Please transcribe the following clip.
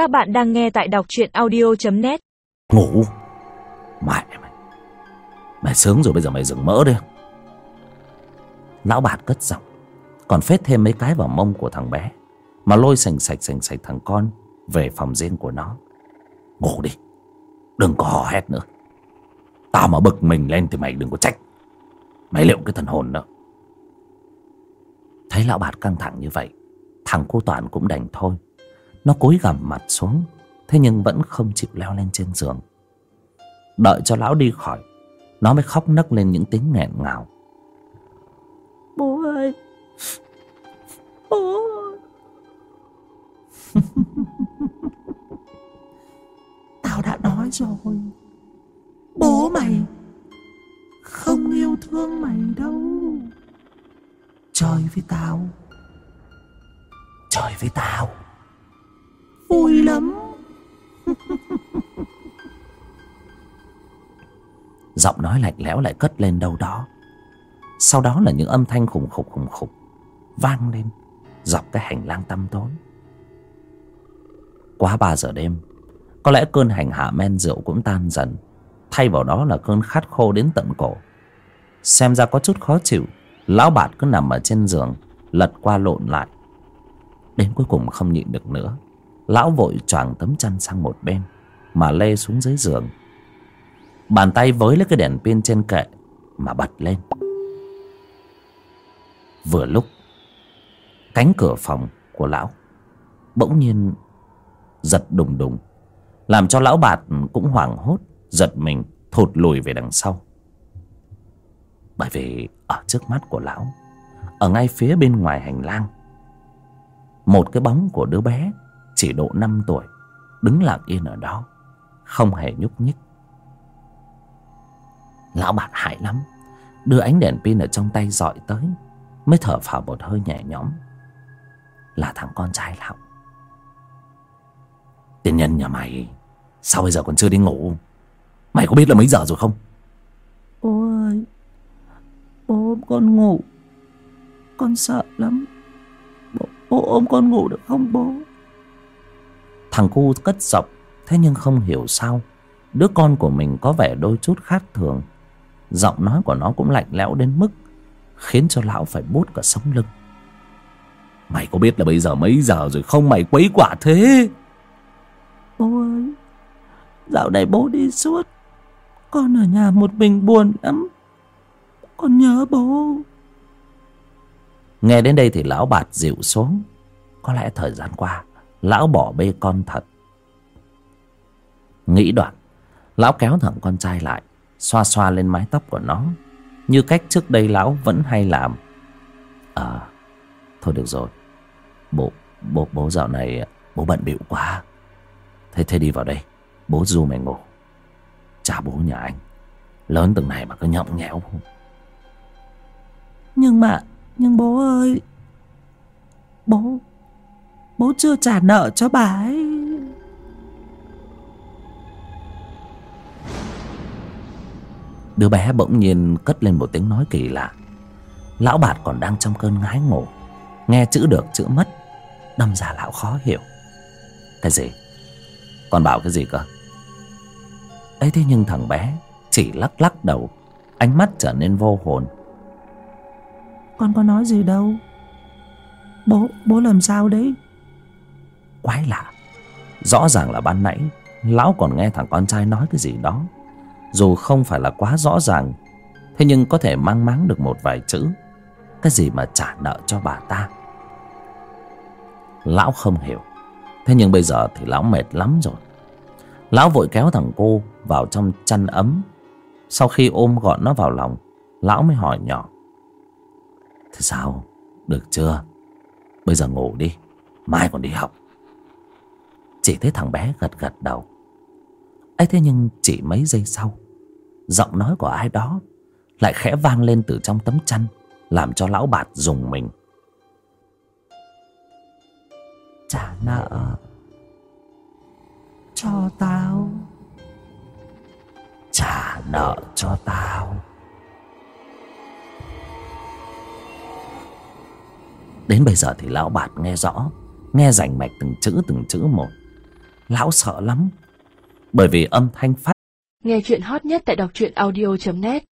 Các bạn đang nghe tại đọc truyện audio.net Ngủ. Mẹ mày. Mày sướng rồi, bây giờ mày dừng mỡ đi. Lão bạt cất giọng. Còn phết thêm mấy cái vào mông của thằng bé. Mà lôi sành sạch sành sạch thằng con Về phòng riêng của nó. Ngủ đi. Đừng có hò hét nữa. Tao mà bực mình lên thì mày đừng có trách. Mày liệu cái thần hồn đó. Thấy lão bạt căng thẳng như vậy, Thằng cô Toàn cũng đành thôi. Nó cúi gằm mặt xuống Thế nhưng vẫn không chịu leo lên trên giường. Đợi cho lão đi khỏi Nó mới khóc nấc lên những tiếng nghẹn ngào. Bố ơi! Bố Tao đã nói rồi. Bố mày Không yêu thương mày đâu. Chơi với tao. Chơi với tao Vui lắm. Giọng nói lạnh lẽo lại cất lên đâu đó. Sau đó là những âm thanh khủng khục khủng khục Vang lên Dọc cái hành lang tăm tối. Quá ba giờ đêm Có lẽ cơn hành hạ men rượu cũng tan dần Thay vào đó là cơn khát khô đến tận cổ. Xem ra có chút khó chịu Lão bạt cứ nằm ở trên giường Lật qua lộn lại. Đến cuối cùng không nhịn được nữa Lão vội choàng tấm chăn sang một bên, Mà lê xuống dưới giường. Bàn tay với lấy cái đèn pin trên kệ Mà bật lên. Vừa lúc, Cánh cửa phòng của lão Bỗng nhiên Giật đùng đùng, Làm cho lão bạt cũng hoảng hốt, Giật mình, thụt lùi về đằng sau. Bởi vì Ở trước mắt của lão, Ở ngay phía bên ngoài hành lang, Một cái bóng của đứa bé chỉ độ 5 tuổi Đứng lặng yên ở đó Không hề nhúc nhích. Lão bạn hại lắm Đưa ánh đèn pin ở trong tay dọi tới Mới thở phào một hơi nhẹ nhõm. Là thằng con trai lão. Tiên nhân nhà mày Sao bây giờ còn chưa đi ngủ? Mày có biết là mấy giờ rồi không? Bố ơi Bố ôm con ngủ. Con sợ lắm. Bố, bố ôm con ngủ được không bố? Thằng cu cất giọng Thế nhưng không hiểu sao. Đứa con của mình có vẻ đôi chút khác thường. Giọng nói của nó cũng lạnh lẽo đến mức Khiến cho lão phải bút cả sống lưng. Mày có biết là bây giờ mấy giờ rồi không mày quấy quả thế? Bố ơi Dạo này bố đi suốt. Con ở nhà một mình buồn lắm. Con nhớ bố. Nghe đến đây thì lão bạt dịu xuống. Có lẽ thời gian qua Lão bỏ bê con thật. Nghĩ đoạn, Lão kéo thằng con trai lại, Xoa xoa lên mái tóc của nó, Như cách trước đây lão vẫn hay làm. À Thôi được rồi. Bố bố bố dạo này, Bố bận bịu quá. Thế thế đi vào đây, Bố du mày ngủ. Cha bố nhà anh. Lớn từng này mà cứ nhõng nhẽo. Nhưng mà, Nhưng bố ơi. Bố Bố chưa trả nợ cho bà ấy. Đứa bé bỗng nhiên cất lên một tiếng nói kỳ lạ. Lão bạt còn đang trong cơn ngái ngủ. Nghe chữ được chữ mất. Đâm ra lão khó hiểu. Cái gì? Con bảo cái gì cơ? Ấy thế nhưng thằng bé Chỉ lắc lắc đầu. Ánh mắt trở nên vô hồn. Con có nói gì đâu. Bố, bố làm sao đấy Quái lạ. Rõ ràng là ban nãy, Lão còn nghe thằng con trai nói cái gì đó. Dù không phải là quá rõ ràng, Thế nhưng có thể mang máng được một vài chữ. Cái gì mà trả nợ cho bà ta? Lão không hiểu. Thế nhưng bây giờ thì lão mệt lắm rồi. Lão vội kéo thằng cô vào trong chăn ấm. Sau khi ôm gọn nó vào lòng, Lão mới hỏi nhỏ. Thế sao? Được chưa? Bây giờ ngủ đi. Mai còn đi học. Chỉ thấy thằng bé gật gật đầu. Ấy thế nhưng chỉ mấy giây sau Giọng nói của ai đó Lại khẽ vang lên từ trong tấm chăn Làm cho lão bạt dùng mình. Trả nợ Cho tao. Trả nợ cho tao. Đến bây giờ thì lão bạt nghe rõ Nghe rành mạch từng chữ từng chữ một lão sợ lắm. Bởi vì âm thanh phát Nghe chuyện hot nhất tại đọc truyện audio.net